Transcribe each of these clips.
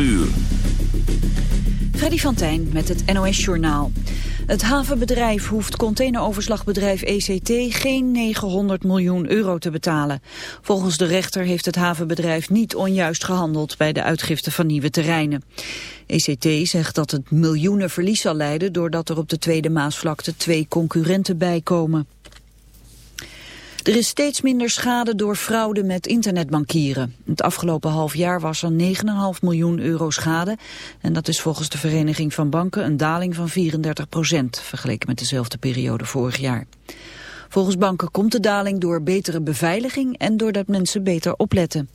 uur. Freddy van Tijn met het NOS-journaal. Het havenbedrijf hoeft containeroverslagbedrijf ECT geen 900 miljoen euro te betalen. Volgens de rechter heeft het havenbedrijf niet onjuist gehandeld bij de uitgifte van nieuwe terreinen. ECT zegt dat het miljoenen verlies zal leiden doordat er op de Tweede Maasvlakte twee concurrenten bijkomen. Er is steeds minder schade door fraude met internetbankieren. Het afgelopen half jaar was er 9,5 miljoen euro schade. En dat is volgens de Vereniging van Banken een daling van 34 procent... vergeleken met dezelfde periode vorig jaar. Volgens banken komt de daling door betere beveiliging... en doordat mensen beter opletten.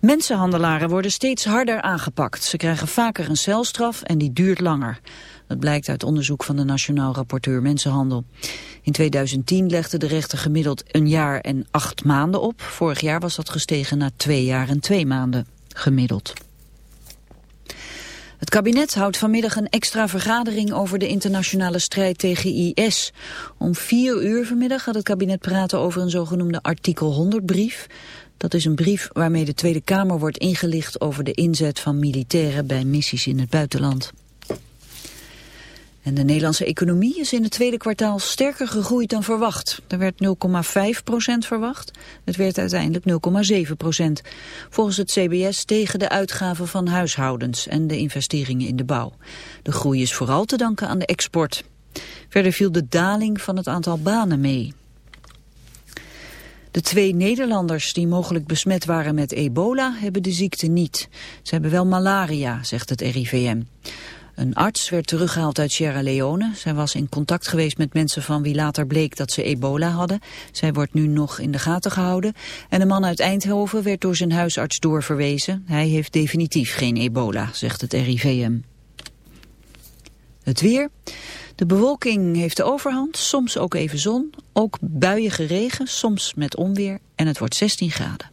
Mensenhandelaren worden steeds harder aangepakt. Ze krijgen vaker een celstraf en die duurt langer. Dat blijkt uit onderzoek van de Nationaal Rapporteur Mensenhandel. In 2010 legde de rechter gemiddeld een jaar en acht maanden op. Vorig jaar was dat gestegen naar twee jaar en twee maanden gemiddeld. Het kabinet houdt vanmiddag een extra vergadering over de internationale strijd tegen IS. Om vier uur vanmiddag gaat het kabinet praten over een zogenoemde artikel 100-brief. Dat is een brief waarmee de Tweede Kamer wordt ingelicht over de inzet van militairen bij missies in het buitenland. De Nederlandse economie is in het tweede kwartaal sterker gegroeid dan verwacht. Er werd 0,5 procent verwacht. Het werd uiteindelijk 0,7 procent. Volgens het CBS tegen de uitgaven van huishoudens en de investeringen in de bouw. De groei is vooral te danken aan de export. Verder viel de daling van het aantal banen mee. De twee Nederlanders die mogelijk besmet waren met ebola hebben de ziekte niet. Ze hebben wel malaria, zegt het RIVM. Een arts werd teruggehaald uit Sierra Leone. Zij was in contact geweest met mensen van wie later bleek dat ze ebola hadden. Zij wordt nu nog in de gaten gehouden. En een man uit Eindhoven werd door zijn huisarts doorverwezen. Hij heeft definitief geen ebola, zegt het RIVM. Het weer. De bewolking heeft de overhand, soms ook even zon. Ook buiige regen, soms met onweer. En het wordt 16 graden.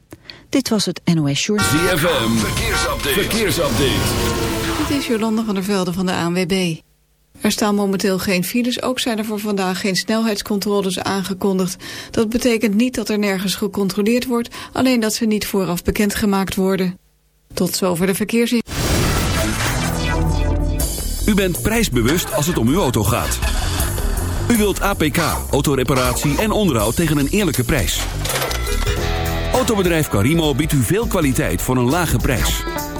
Dit was het NOS Short. ZFM, verkeersupdate. verkeersupdate. Dit is Jolanda van der Velde van de ANWB. Er staan momenteel geen files, ook zijn er voor vandaag geen snelheidscontroles aangekondigd. Dat betekent niet dat er nergens gecontroleerd wordt, alleen dat ze niet vooraf bekendgemaakt worden. Tot zover de verkeersin. U bent prijsbewust als het om uw auto gaat. U wilt APK, autoreparatie en onderhoud tegen een eerlijke prijs. Autobedrijf Carimo biedt u veel kwaliteit voor een lage prijs.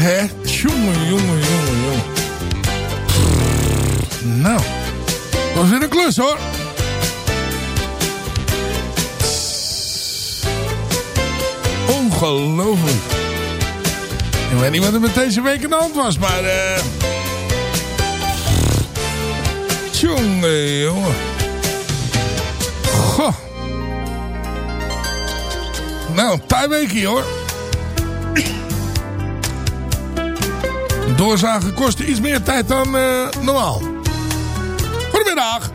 Hè? Jongen, jongen, jongen, jongen. Nou, dat was weer een klus hoor. Ongelooflijk. Ik weet niet wat er met deze week aan de hand was, maar... eh Jongen, jongen. Goh. Nou, een paar weken hoor. Doorzagen kostte iets meer tijd dan eh, normaal. Goedemiddag.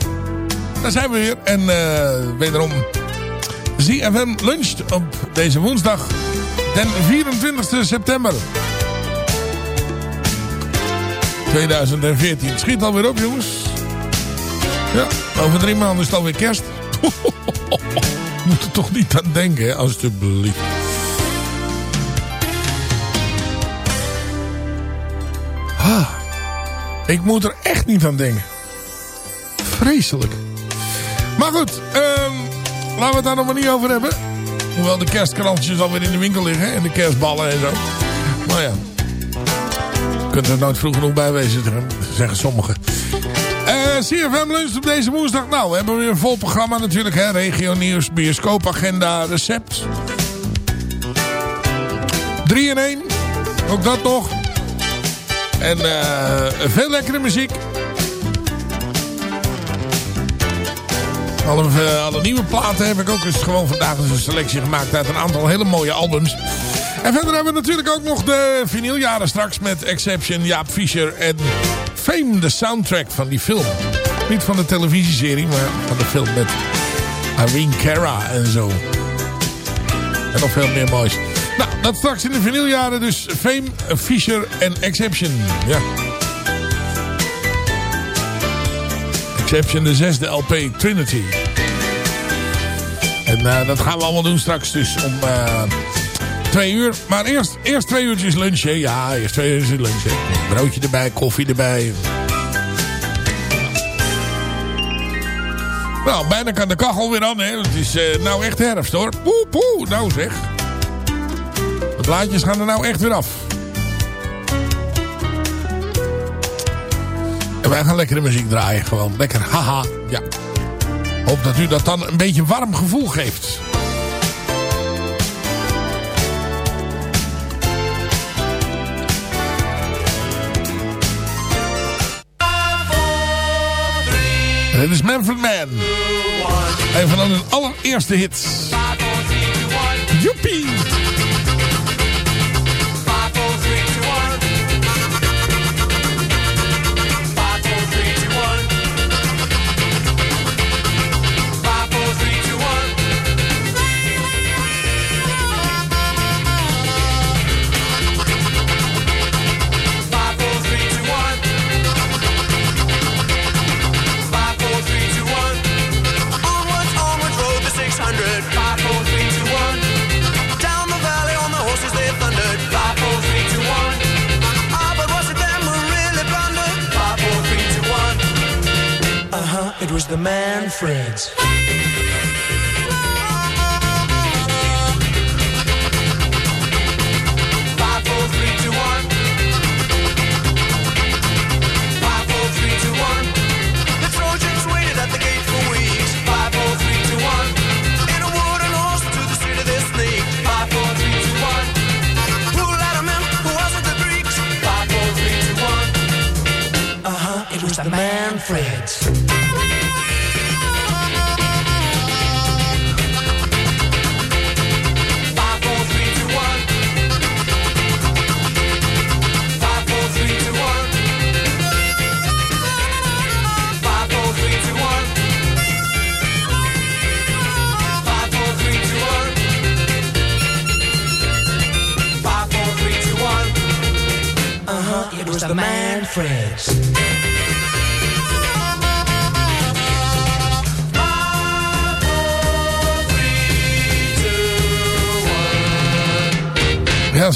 Daar zijn we weer. En eh wederom ZFM luncht op deze woensdag. Den 24 september. 2014. Het schiet alweer op jongens. Ja, over drie maanden is het alweer kerst. Moet er toch niet aan denken, hè, alsjeblieft. Ah, ik moet er echt niet aan denken. Vreselijk. Maar goed, ehm, laten we het daar nog maar niet over hebben. Hoewel de kerstkrantjes alweer in de winkel liggen. En de kerstballen en zo. Maar ja. Je kunt er nooit vroeg genoeg bij wezen, zeggen sommigen. Eh CFM Lunch op deze woensdag. Nou, we hebben weer een vol programma natuurlijk. Hè? Regio nieuws, bioscoopagenda, recept. 3 in 1. Ook dat nog. En eh, veel lekkere muziek. Alle, eh, alle nieuwe platen heb ik ook eens gewoon vandaag een selectie gemaakt uit een aantal hele mooie albums. En verder hebben we natuurlijk ook nog de vinyljaren straks met Exception, Jaap Fischer en Fame, de soundtrack van die film. Niet van de televisieserie, maar van de film met Irene Cara en zo. En nog veel meer moois. Nou, dat straks in de vinyljaren dus Fame, Fisher en Exception. Ja. Exception, de zesde LP, Trinity. En eh, dat gaan we allemaal doen straks dus om eh, twee uur. Maar eerst, eerst twee uurtjes lunch, hè. Ja, eerst twee uurtjes lunch, hè. Broodje erbij, koffie erbij. Nou, bijna kan de kachel weer aan, hè. Het is eh, nou echt herfst, hoor. Poe, poe, nou zeg. De blaadjes gaan er nou echt weer af. En wij gaan lekkere muziek draaien. Gewoon lekker haha. Ja. Hoop dat u dat dan een beetje warm gevoel geeft. Dit is Manfred Man. Een van hun allereerste hits. the man friends.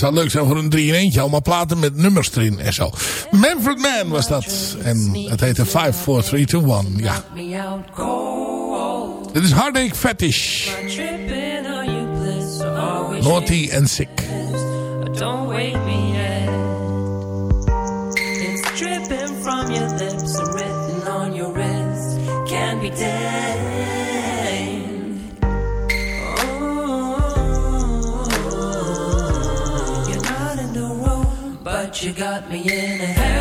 zou leuk zijn voor een 3 in eentje. Allemaal platen met nummers erin en zo. Manfred Mann was dat. En het heette 5, 4, 3, 2, 1. Ja. Dit is Heartache Fetish. Naughty and Sick. got me in a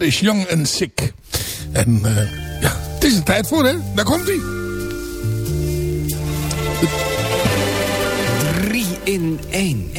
Is Young and Sick. En uh, ja, het is er tijd voor, hè? Daar komt hij. Drie in één.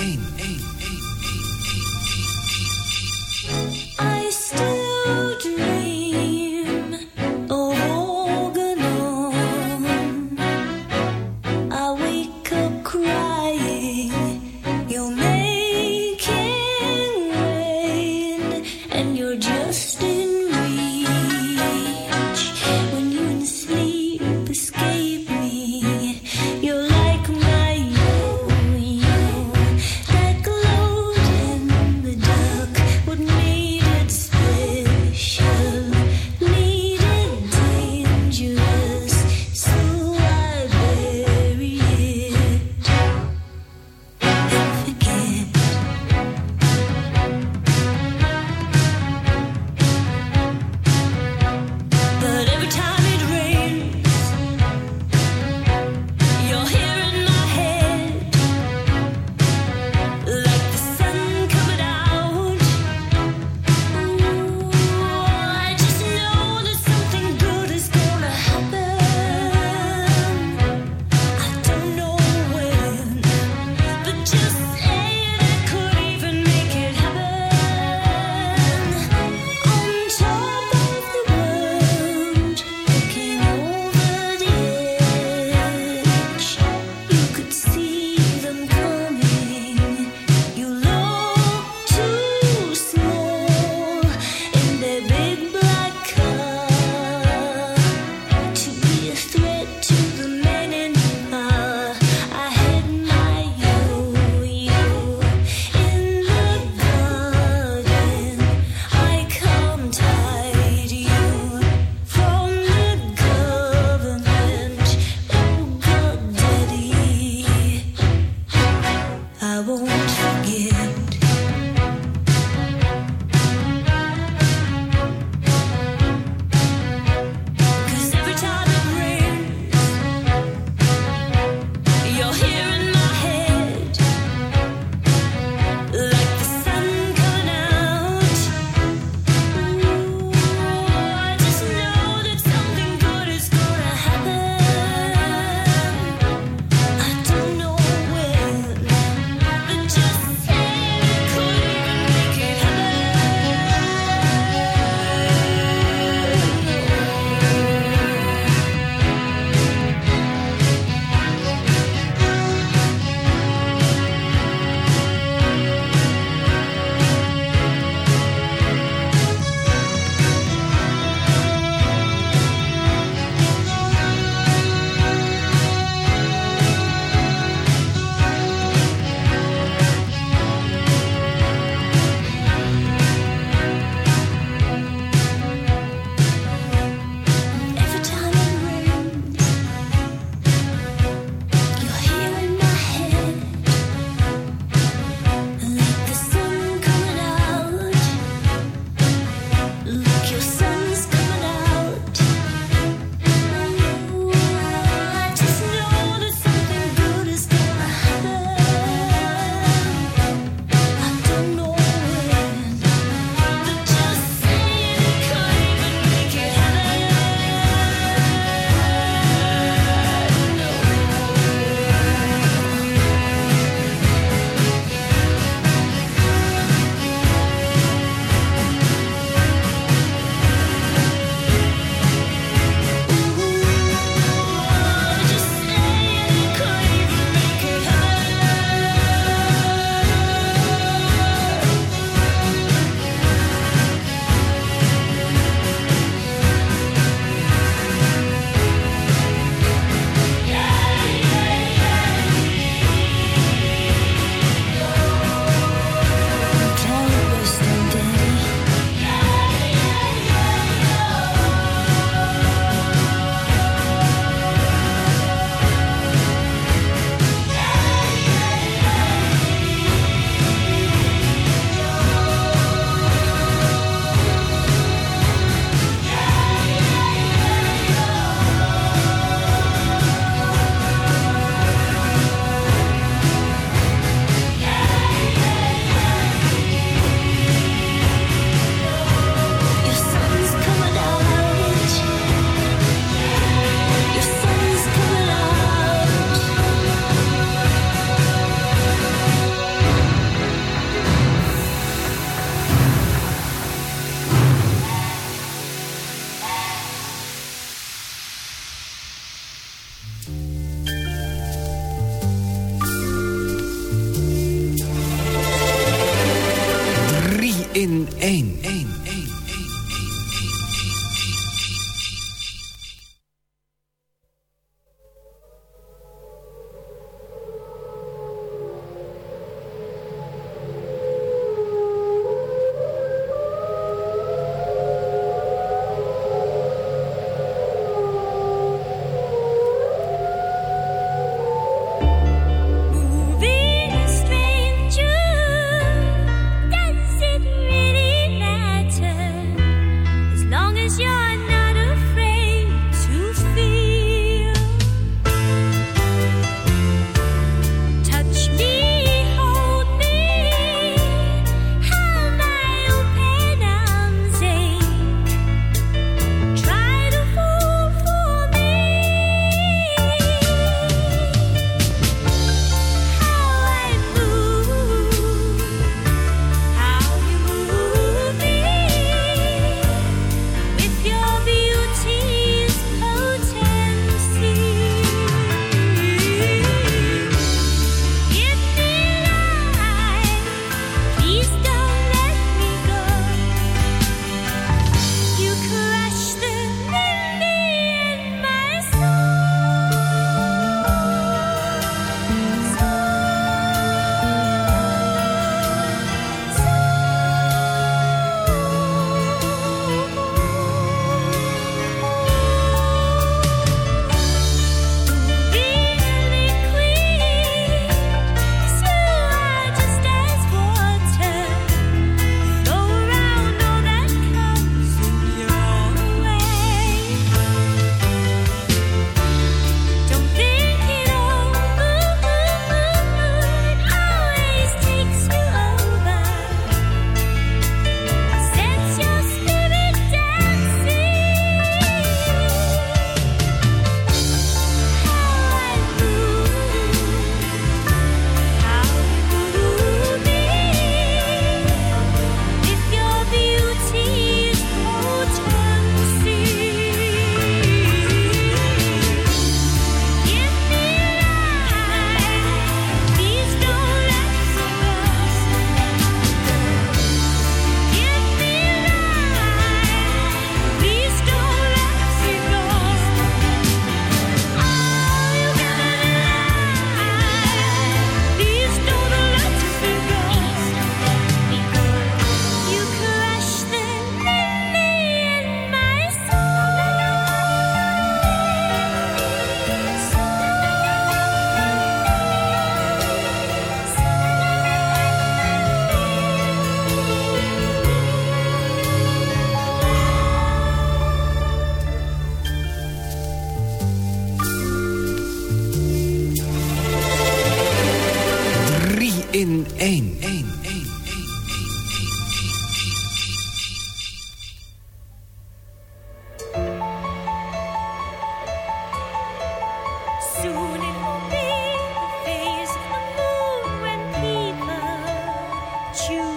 choose.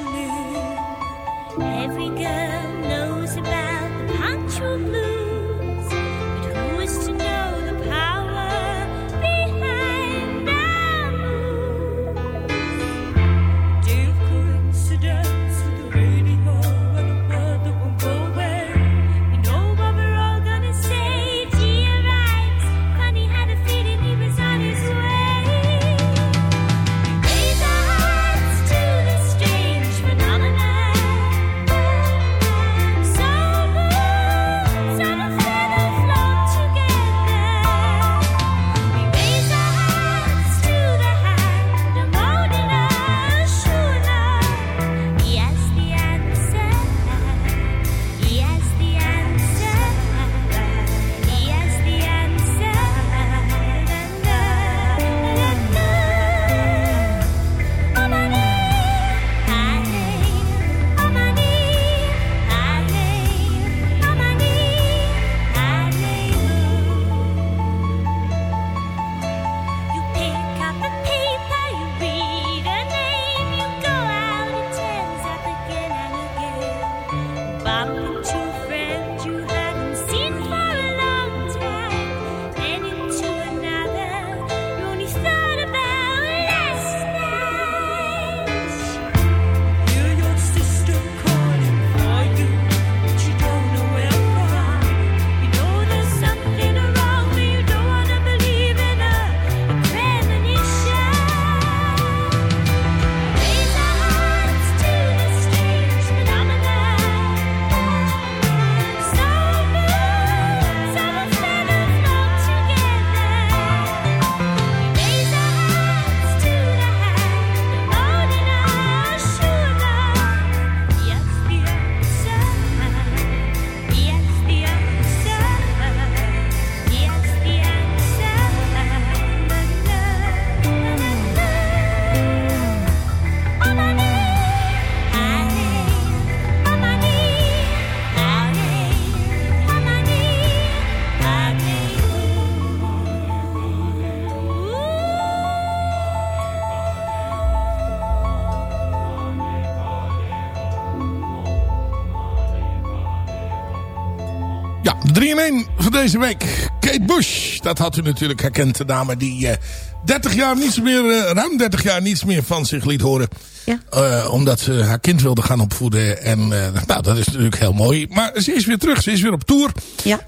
Deze week. Kate Bush, dat had u natuurlijk herkend. De dame die eh 30 jaar niets meer, eh, ruim 30 jaar niets meer van zich liet horen. Ja. Eh, omdat ze haar kind wilde gaan opvoeden. En nou, dat is natuurlijk heel mooi. Maar ze is weer terug. Ze is weer op tour. Ja.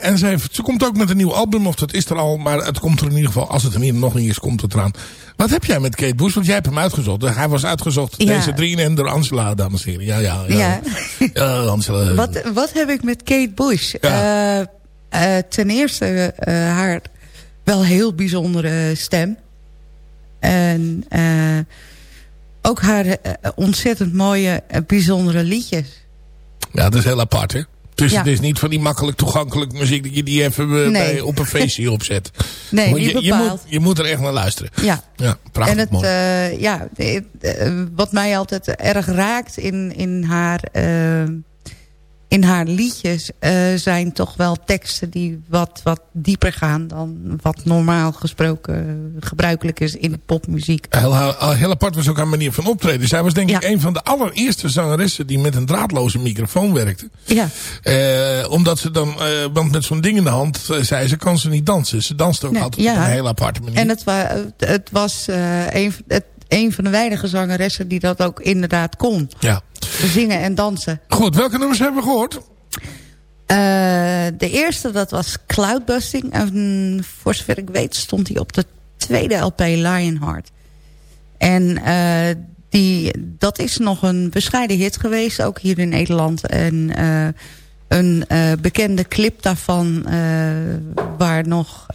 En ze, heeft, ze komt ook met een nieuw album. Of dat is er al. Maar het komt er in ieder geval. Als het er niet- nog niet is, komt het eraan. Wat heb jij met Kate Bush? Want jij hebt hem uitgezocht. Hij was uitgezocht. Ja. Deze 3 in 1 door Angela, dames en heren. Ja, ja. Ja, Ja. Angela. Wat, wat heb ik met Kate Bush? Eh, ten eerste eh, haar wel heel bijzondere stem. En eh, ook haar ontzettend mooie, bijzondere liedjes. Ja, dat is heel apart, hè? Dus Ja. het is niet van die makkelijk toegankelijke muziek... dat je die even Nee. bij, op een feestje opzet. Nee, niet je, je, moet, je moet er echt naar luisteren. Ja. Ja, prachtig en het, mooi. ja, het, wat mij altijd erg raakt in, in, haar, in haar liedjes... eh, zijn toch wel teksten die wat, wat dieper gaan... dan wat normaal gesproken gebruikelijk is in de popmuziek. Heel, heel, heel apart was ook haar manier van optreden. Zij was denk ik een van de allereerste zangeressen... die met een draadloze microfoon werkte. Ja, Eh, omdat ze dan... eh, want met zo'n ding in de hand zei ze... kan ze niet dansen. Ze danste ook Nee, altijd op een hele aparte manier. en het, wa het, was een, het, een van de weinige zangeressen... die dat ook inderdaad kon. Ja. Zingen en dansen. Goed, welke nummers hebben we gehoord? Eh, de eerste, dat was Cloudbusting. En voor zover ik weet stond hij op de tweede LP Lionheart. En eh, die, dat is nog een bescheiden hit geweest, ook hier in Nederland. En eh, een bekende clip daarvan... waar nog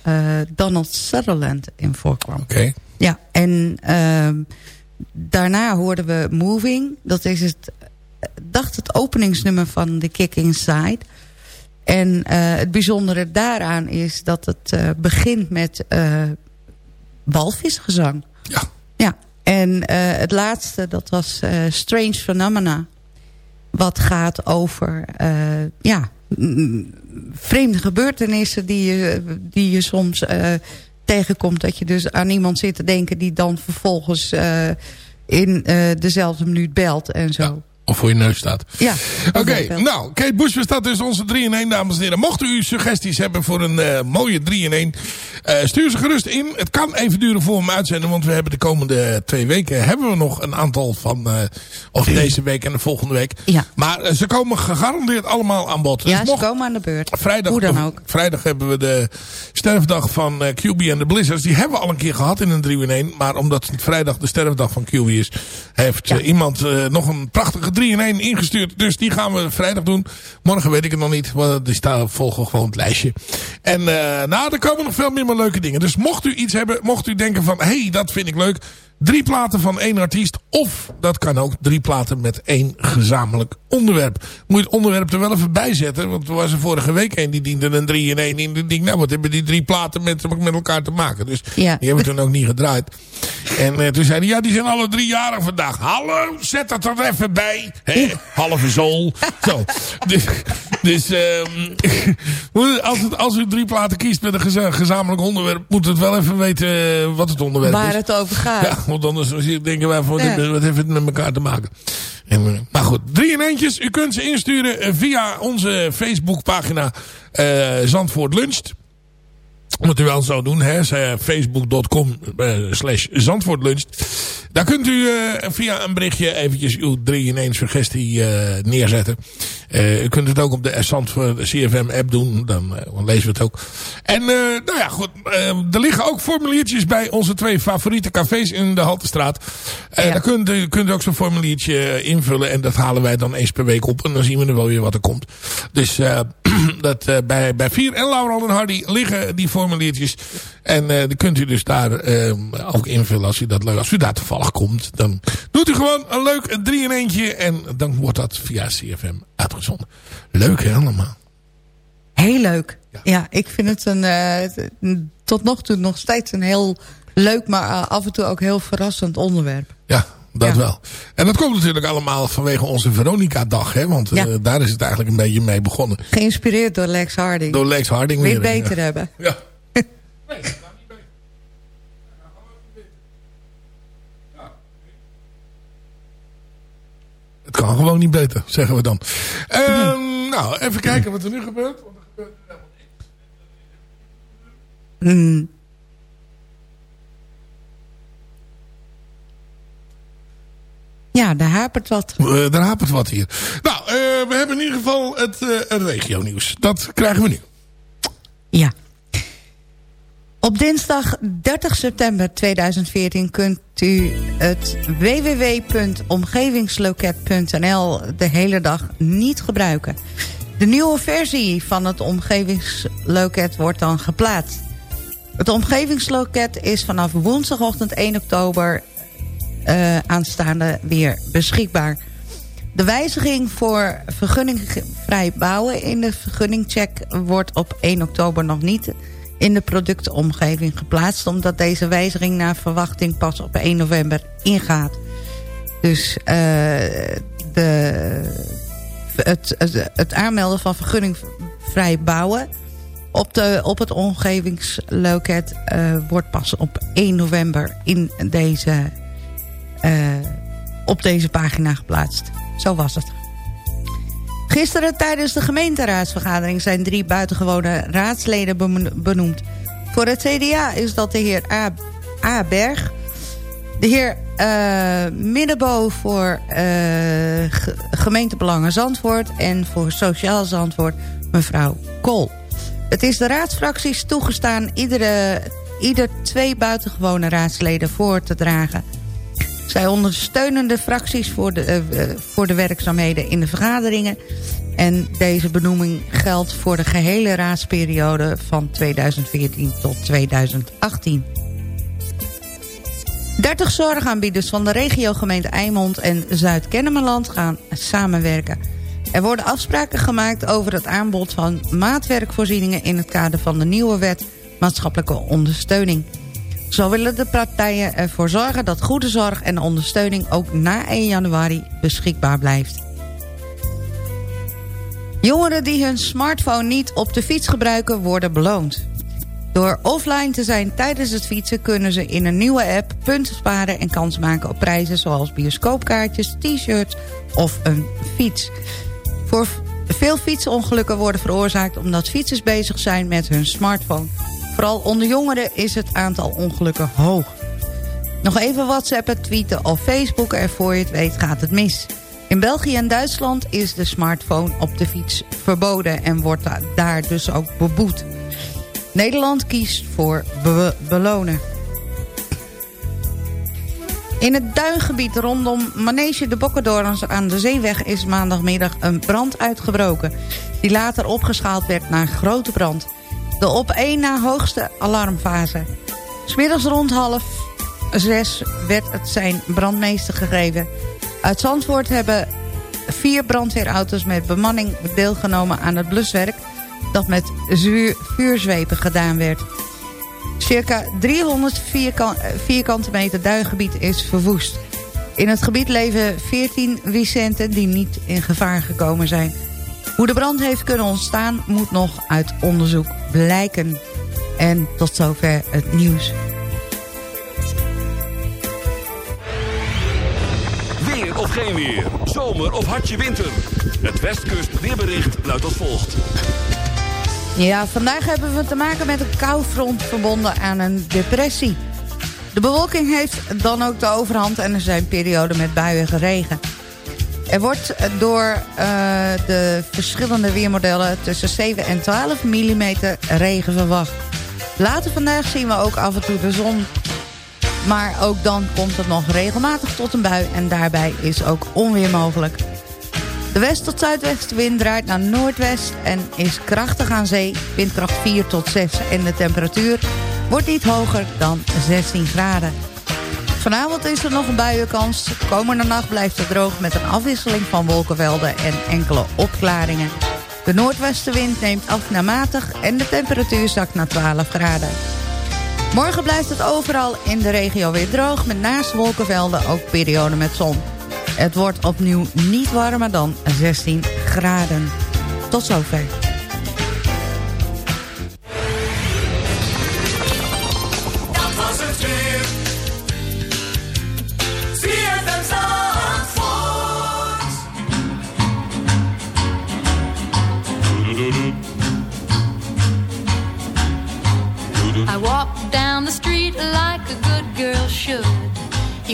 Donald Sutherland in voorkwam. Oké. Ja, en daarna hoorden we Moving. Dat is het, dacht het openingsnummer van The Kick Inside. En eh, het bijzondere daaraan is dat het eh, begint met eh walvisgezang. Ja. Ja, en het laatste, dat was Strange Phenomena. Wat gaat over, ja, vreemde gebeurtenissen die je, die je soms tegenkomt. Dat je dus aan iemand zit te denken die dan vervolgens in dezelfde minuut belt en zo. Of voor je neus staat. Ja, Oké, nou, Kate Bush dat dus onze 3 in 1, dames en heren. Mocht u suggesties hebben voor een eh, mooie 3 in 1, eh, stuur ze gerust in. Het kan even duren voor we hem uitzenden, want we hebben de komende twee weken hebben we nog een aantal van, eh, of deze week en de volgende week. Ja. Maar ze komen gegarandeerd allemaal aan bod. Dus Ja, ze mocht- komen aan de beurt. Vrijdag, Hoe dan ook. vrijdag hebben we de sterfdag van eh, QB en de Blizzards. Die hebben we al een keer gehad in een 3 in 1. Maar omdat het vrijdag de sterfdag van QB is... heeft iemand eh, nog een prachtige 3 in 1 ingestuurd. Dus die gaan we vrijdag doen. Morgen weet ik het nog niet. Want die staan volgen gewoon het lijstje. En eh nou, er komen nog veel meer leuke dingen. Dus mocht u iets hebben, mocht u denken van... hé, hey, dat vind ik leuk... Drie platen van één artiest. Of, dat kan ook, drie platen met één gezamenlijk onderwerp. Moet je het onderwerp er wel even bij zetten. Want er was er vorige week een die diende een drie in één. Ik denk, nou wat hebben die drie platen met, met elkaar te maken. Dus Ja. die hebben toen ook niet gedraaid. En eh, toen zei hij, ja die zijn alle drie jarig vandaag. Hallo, zet dat er even bij. Halve zool. Zo. Dus, dus ehm, als, het, als u drie platen kiest met een geza- gezamenlijk onderwerp... moet het wel even weten eh, wat het onderwerp is. Waar het over gaat. Ja, want anders denken wij van, Ja. wat heeft het met elkaar te maken? En, eh, maar goed, drie in eentjes. U kunt ze insturen eh, via onze Facebookpagina eh Zandvoort Luncht. Moet u wel zo doen, hè. Facebook.com slash Zandvoortlunch. Daar kunt u via een berichtje eventjes uw 3 in 1 suggestie eh, neerzetten. Eh, u kunt het ook op de Zandvoort CFM app doen. Dan, eh, dan lezen we het ook. En eh, nou ja, goed. eh, er liggen ook formuliertjes bij onze twee favoriete cafés in de Haltestraat. Eh Ja. Daar kunt u, kunt u ook zo'n formuliertje eh, invullen. En dat halen wij dan eens per week op. En dan zien we er wel weer wat er komt. Dus eh, dat, eh, bij, bij Vier en Laurel en Hardy liggen die formuliertjes. En eh die kunt u dus daar eh, ook invullen als u dat leuk. Als u daar toevallig komt, dan doet u gewoon een leuk 3 in eentje. En dan wordt dat via CFM uitgezonden. Leuk hè allemaal. Heel leuk. Ja, ik vind het een, eh, tot nog toe nog steeds een heel leuk, maar eh, af en toe ook heel verrassend onderwerp. Ja, dat Ja. wel. En dat komt natuurlijk allemaal vanwege onze Veronica-dag. Hè? Want daar is het eigenlijk een beetje mee begonnen. Geïnspireerd door Lex Harding. Door Lex Harding Weer weer. beter ja. hebben. Ja. Het kan gewoon niet beter, zeggen we dan. Ehm, nou, even kijken wat er nu gebeurt. Want er gebeurt Hmm. Ja, daar hapert wat. Uh, daar hapert wat hier. Nou, uh, we hebben in ieder geval het, uh, het regionieuws. Dat krijgen we nu. Ja. Op dinsdag 30 september 2014 kunt u het www.omgevingsloket.nl de hele dag niet gebruiken. De nieuwe versie van het omgevingsloket wordt dan geplaatst. Het omgevingsloket is vanaf woensdagochtend 1 oktober uh, aanstaande weer beschikbaar. De wijziging voor vergunningvrij bouwen in de vergunningcheck wordt op 1 oktober nog niet in de productomgeving geplaatst... omdat deze wijziging naar verwachting pas op 1 november ingaat. Dus uh, de, het, het, aanmelden van vergunningvrij bouwen... op, de, op het omgevingsloket uh, wordt pas op 1 november in deze, uh, op deze pagina geplaatst. Zo was het. Gisteren tijdens de gemeenteraadsvergadering zijn drie buitengewone raadsleden benoemd. Voor het CDA is dat de heer A. A. Berg, de heer uh, Middenbo voor uh, gemeentebelangen Zandvoort... en voor Sociaal Zandvoort mevrouw Kool. Het is de raadsfracties toegestaan iedere, ieder twee buitengewone raadsleden voor te dragen... Zij ondersteunen de fracties voor de, uh, voor de werkzaamheden in de vergaderingen. En deze benoeming geldt voor de gehele raadsperiode van 2014 tot 2018. 30 zorgaanbieders van de regiogemeente Eimond en Zuid-Kennemerland gaan samenwerken. Er worden afspraken gemaakt over het aanbod van maatwerkvoorzieningen... in het kader van de nieuwe wet maatschappelijke ondersteuning. Zo willen de partijen ervoor zorgen dat goede zorg en ondersteuning ook na 1 januari beschikbaar blijft. Jongeren die hun smartphone niet op de fiets gebruiken worden beloond. Door offline te zijn tijdens het fietsen kunnen ze in een nieuwe app punten sparen en kans maken op prijzen zoals bioscoopkaartjes, t-shirts of een fiets. Voor veel fietsongelukken worden veroorzaakt omdat fietsers bezig zijn met hun smartphone. Vooral onder jongeren is het aantal ongelukken hoog. Nog even whatsappen, tweeten of facebooken en voor je het weet gaat het mis. In België en Duitsland is de smartphone op de fiets verboden... en wordt daar dus ook beboet. Nederland kiest voor be belonen. In het duingebied rondom Manege de Bokkendorens aan de Zeeweg... is maandagmiddag een brand uitgebroken... die later opgeschaald werd naar grote brand... De op één na hoogste alarmfase. Smiddags rond half zes werd het zijn brandmeester gegeven. Uit Zandvoort hebben vier brandweerauto's met bemanning deelgenomen aan het bluswerk... dat met vuurzwepen gedaan werd. Circa 300 vierkante meter duingebied is verwoest. In het gebied leven 14 Vicenten die niet in gevaar gekomen zijn... Hoe de brand heeft kunnen ontstaan moet nog uit onderzoek blijken. En tot zover het nieuws. Weer of geen weer. Zomer of hartje winter. Het Westkust weerbericht luidt als volgt. Ja, vandaag hebben we te maken met een koufront verbonden aan een depressie. De bewolking heeft dan ook de overhand en er zijn perioden met buiige regen. Er wordt door uh, de verschillende weermodellen tussen 7 en 12 mm regen verwacht. Later vandaag zien we ook af en toe de zon. Maar ook dan komt het nog regelmatig tot een bui en daarbij is ook onweer mogelijk. De west- tot zuidwestenwind draait naar noordwest en is krachtig aan zee, windkracht 4 tot 6 en de temperatuur wordt niet hoger dan 16 graden. Vanavond is er nog een buienkans. Komende nacht blijft het droog met een afwisseling van wolkenvelden en enkele opklaringen. De noordwestenwind neemt af naar matig en de temperatuur zakt naar 12 graden. Morgen blijft het overal in de regio weer droog... met naast wolkenvelden ook perioden met zon. Het wordt opnieuw niet warmer dan 16 graden. Tot zover.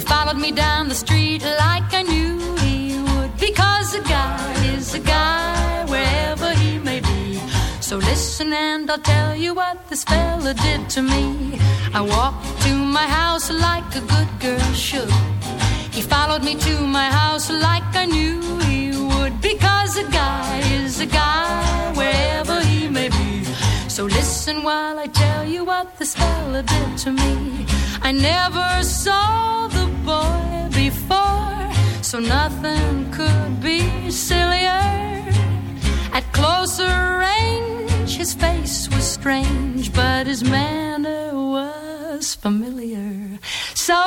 Followed me down the street like I knew he would. Because a guy is a guy wherever he may be. So listen and I'll tell you what this fella did to me. I walked to my house like a good girl should. He followed me to my house like I knew he would. Because a guy is a guy wherever he may be. So listen while I tell you what this fella did to me. I never saw the before, so nothing could be sillier. At closer range, his face was strange, but his manner was familiar. So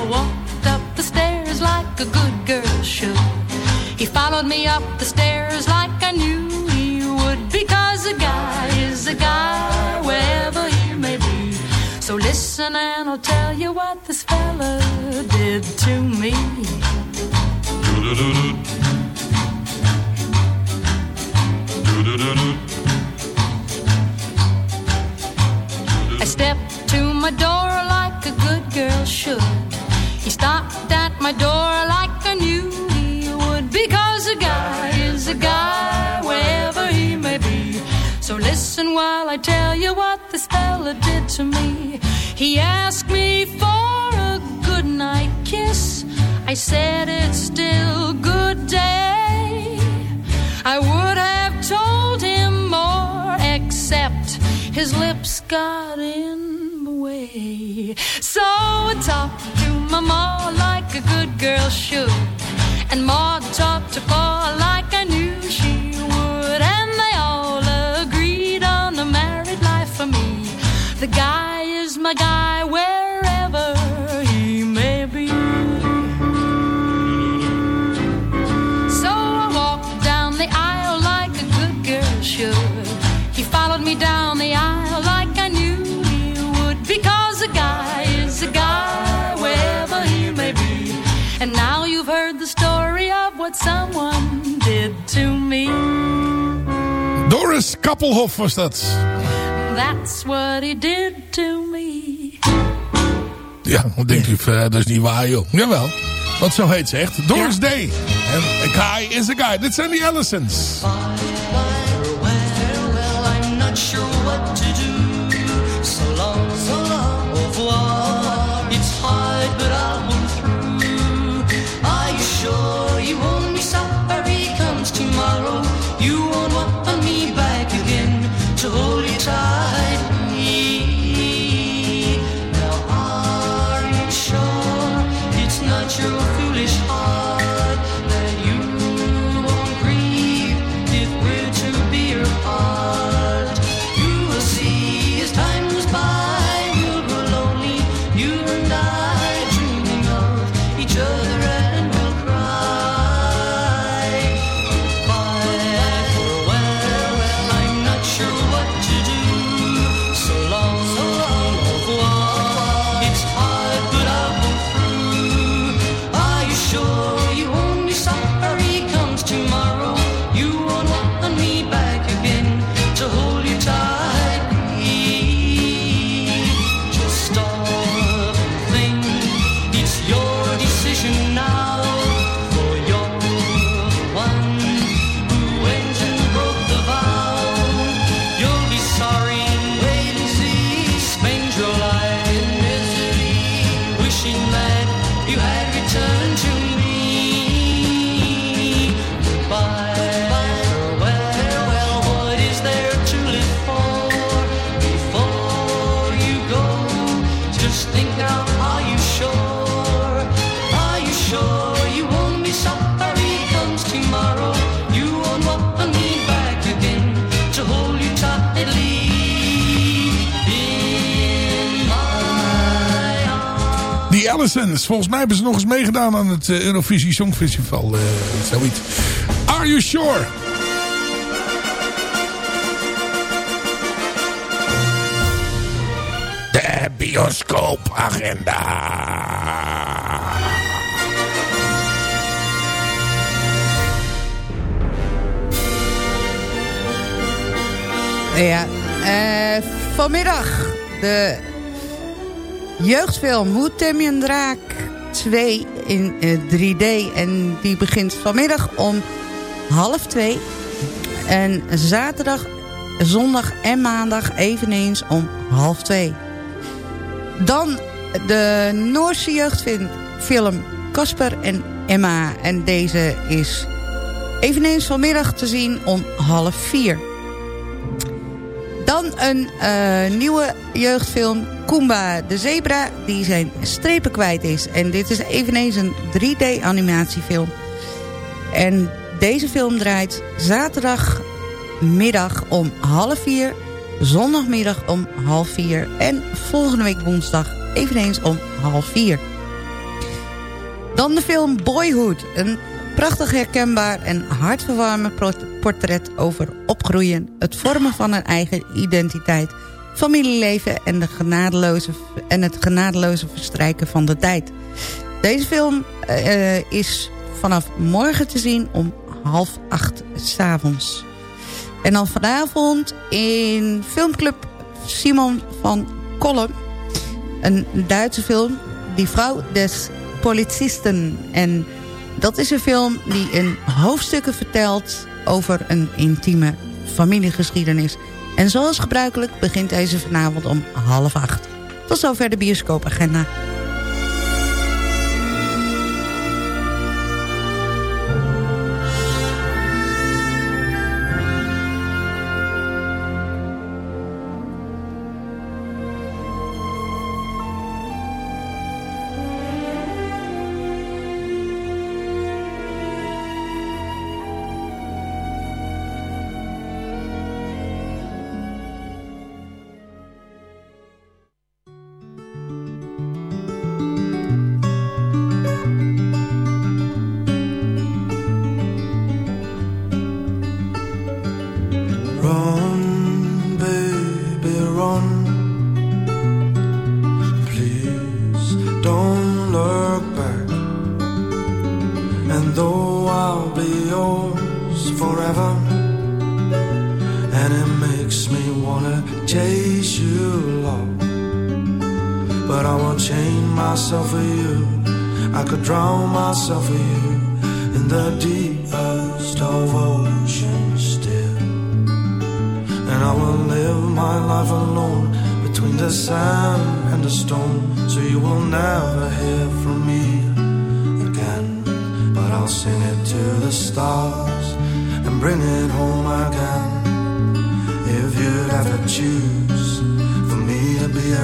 I walked up the stairs like a good girl should. He followed me up the stairs like I knew he would, because a guy is a guy So listen and I'll tell you what this fella did to me. I stepped to my door like a good girl should. He stopped at my door like I knew he would. Because a guy is a guy while I tell you what this fella did to me. He asked me for a good night kiss. I said it's still good day. I would have told him more, except his lips got in the way. So I talked to my ma like a good girl should. And ma talked to pa like I knew what someone did to me. Doris Kappelhoff was dat. That's what he did to me. Ja, dan denkt u, eh, dat is niet waar joh. Jawel, want zo heet ze echt. Doris Day. En a guy is a guy. Dit zijn die Allisons. Allisons. Volgens mij hebben ze nog eens meegedaan aan het eh, Eurovisie Songfestival. eh, zoiets. Are you sure? De bioscoopagenda. Ja, eh, vanmiddag de jeugdfilm Hoe je een draak 2 in eh, 3D. En die begint vanmiddag om half 2. En zaterdag, zondag en maandag eveneens om half 2. Dan de Noorse jeugdfilm Casper en Emma. En deze is eveneens vanmiddag te zien om half 4. Dan een uh, nieuwe jeugdfilm, Kumba de Zebra, die zijn strepen kwijt is. En dit is eveneens een 3D animatiefilm. En deze film draait zaterdagmiddag om half vier, zondagmiddag om half vier en volgende week woensdag eveneens om half vier. Dan de film Boyhood, een prachtig herkenbaar en hartverwarmend portret over opgroeien, het vormen van een eigen identiteit, familieleven en, de genadeloze, en het genadeloze verstrijken van de tijd. Deze film uh, is vanaf morgen te zien om half acht s'avonds. En dan vanavond in filmclub Simon van Kolm, een Duitse film, Die Vrouw des Polizisten. En dat is een film die een hoofdstukken vertelt over een intieme familiegeschiedenis. En zoals gebruikelijk begint deze vanavond om half acht. Tot zover de bioscoopagenda.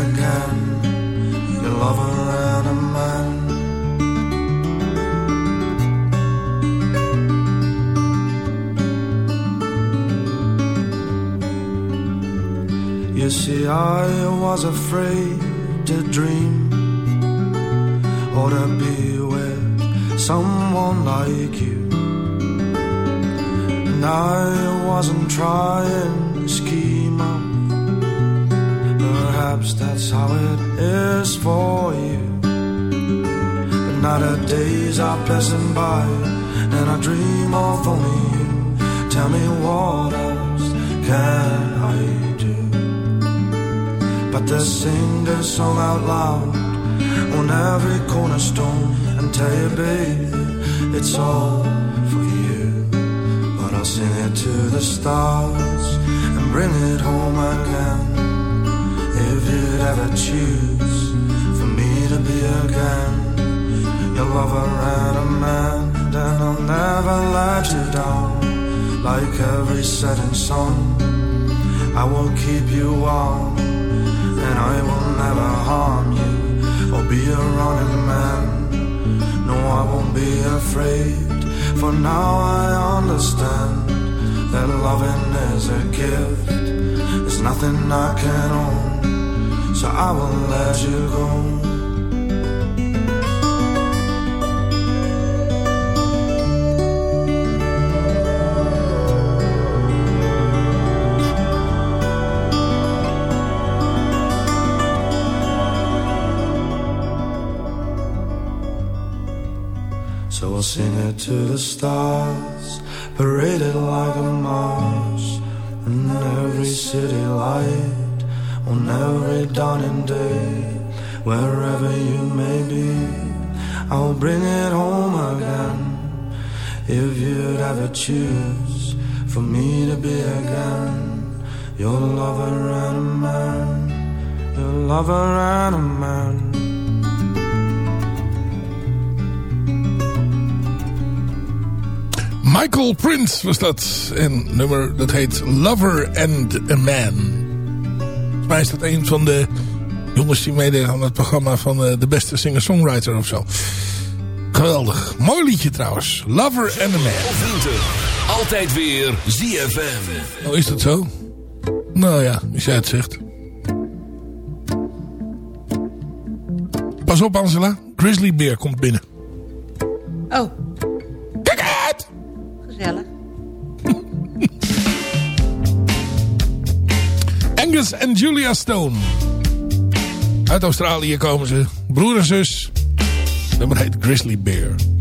Again, your lover and a man. You see, I was afraid to dream or to be with someone like you. And I wasn't trying to scheme. Perhaps that's how it is for you. But now the days are passing by, and I dream of only you. Tell me what else can I do? but to sing this song out loud on every cornerstone and tell you, baby, it's all for you. But I'll sing it to the stars and bring it home again. You'd ever choose for me to be again, your lover and a man, then I'll never let you down. Like every setting sun, I will keep you warm and I will never harm you or be a running man. No, I won't be afraid, for now I understand that loving is a gift. It's nothing I can own, so I won't let you go. So I'll sing it to the stars, paraded like a march, in every city light, on every dawning day, wherever you may be. I'll bring it home again. If you'd ever choose for me to be again, your lover and a man, your lover and a man. Michael Prince was dat. En nummer dat heet Lover and a Man. Volgens mij is dat een van de jongens die meedeed aan het programma van eh, de beste singer-songwriter of zo. Geweldig. Mooi liedje trouwens. Lover and a Man. Of winter. Altijd weer ZFM. Oh, is dat zo? Nou ja, als jij het zegt. Pas op Angela. Grizzly Bear komt binnen. Oh. Kijk uit! Gezellig. Angus en Julia Stone. Uit Australië komen ze. Broer en zus. Nummer heet Grizzly Bear.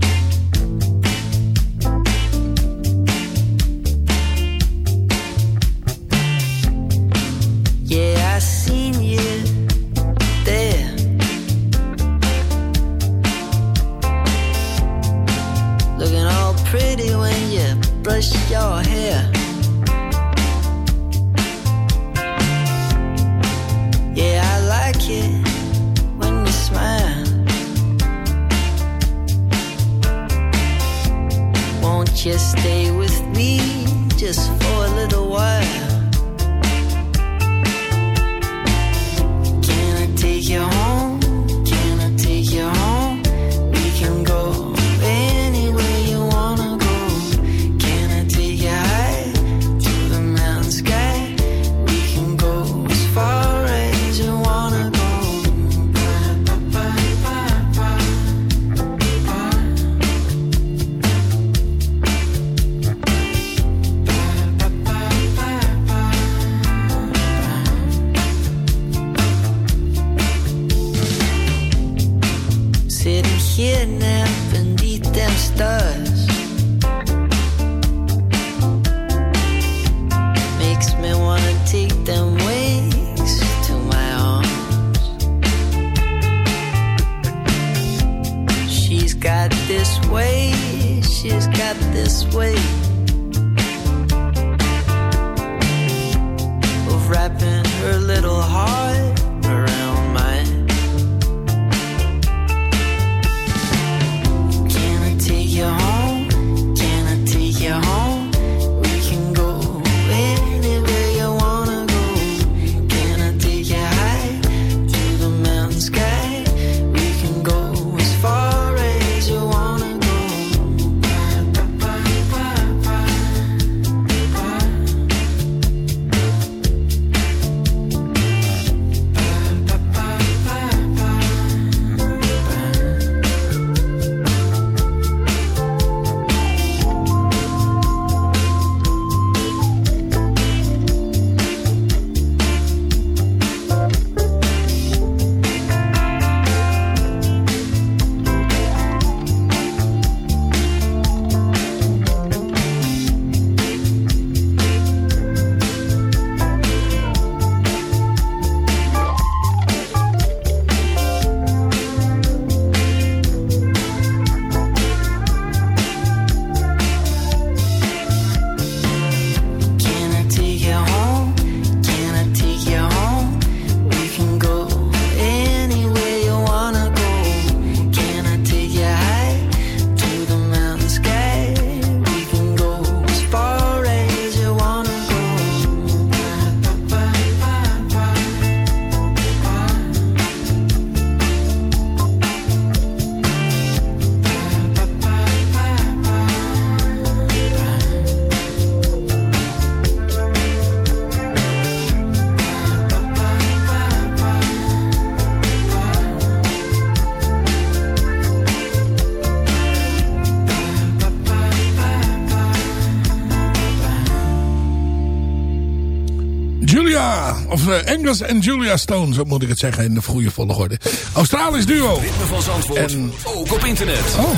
En Julia Stone, zo moet ik het zeggen in de goede volgorde. Australisch duo. Ritme van Zandvoort. En- Ook op internet. Oh.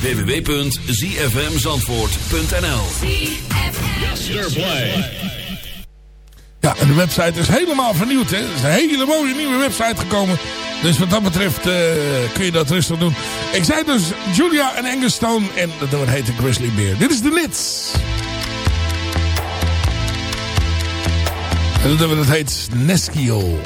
www.zfmzandvoort.nl Ja, en de website is helemaal vernieuwd. Hè. Er is een hele mooie nieuwe website gekomen. Dus wat dat betreft eh, kun je dat rustig doen. Ik zei dus Julia en Angus Stone. En dat nummer heet de Grizzly Bear. Dit is de Nits. En dat heet Neskio.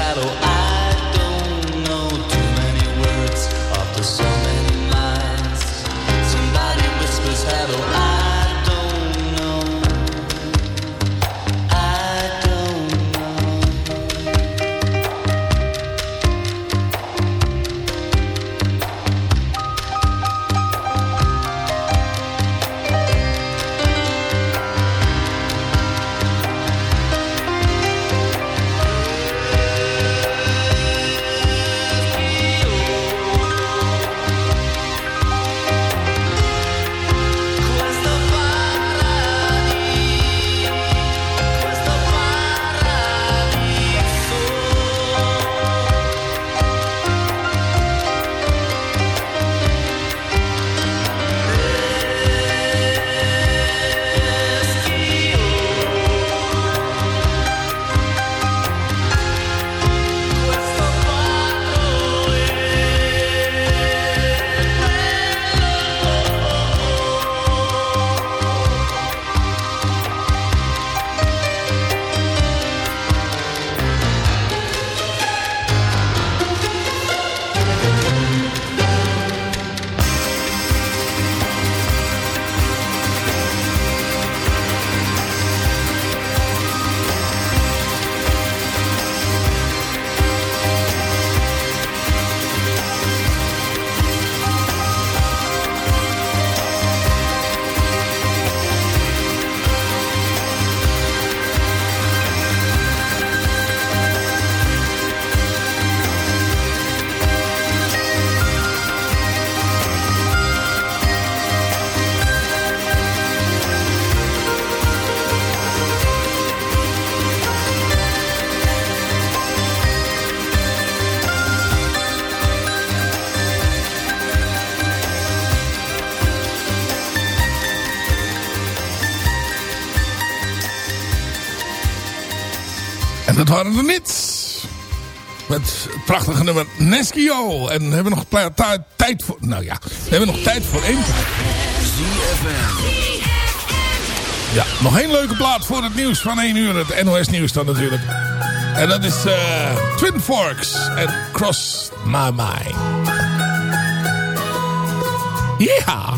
Hello. I waren de Nits. Met het prachtige nummer Neskio. En we hebben nog pla- ta- tijd voor... Nou ja, we hebben nog tijd voor één. Ja, nog één leuke plaat voor het nieuws van 1 uur. Het NOS nieuws dan natuurlijk. En dat is eh, Twin Forks en Cross My Mind. Ja.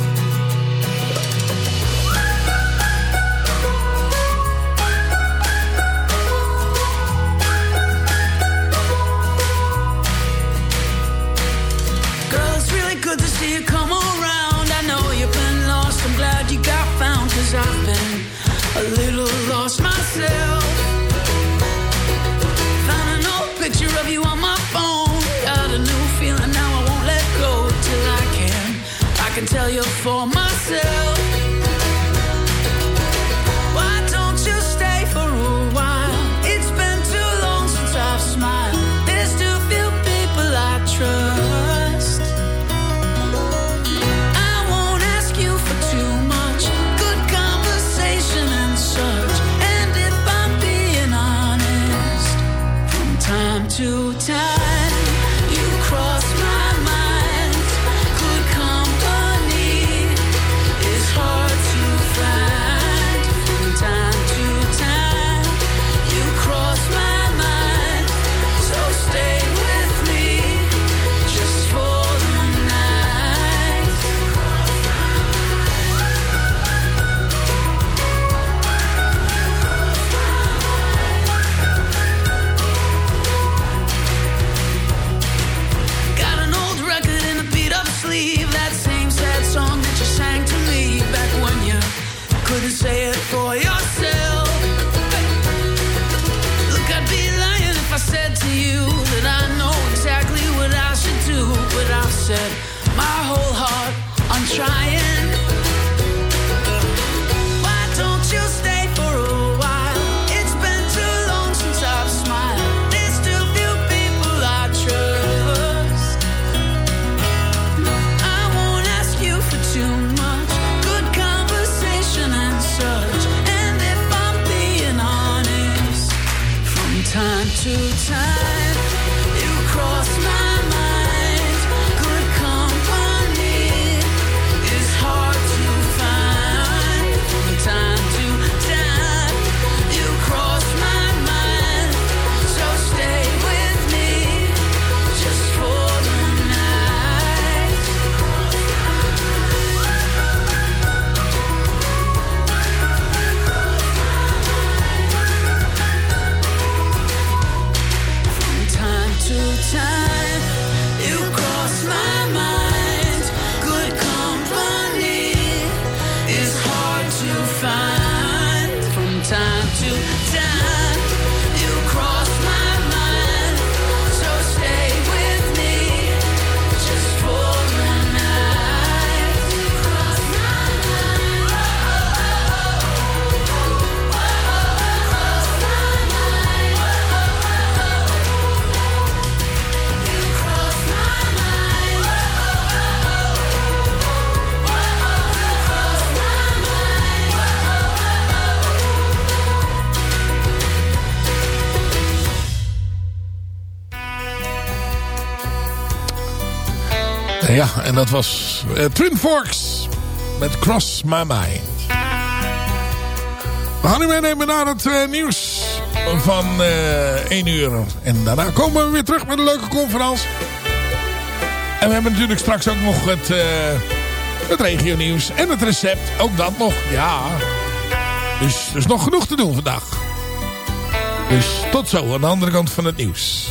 En dat was eh, Twin Forks met Cross My Mind. We gaan u meenemen naar het eh, nieuws van eh, één 1 uur. En daarna komen we weer terug met een leuke conferentie. En we hebben natuurlijk straks ook nog het, uh, het regionieuws en het recept. Ook dat nog, ja. Dus er is nog genoeg te doen vandaag. Dus tot zo aan de andere kant van het nieuws.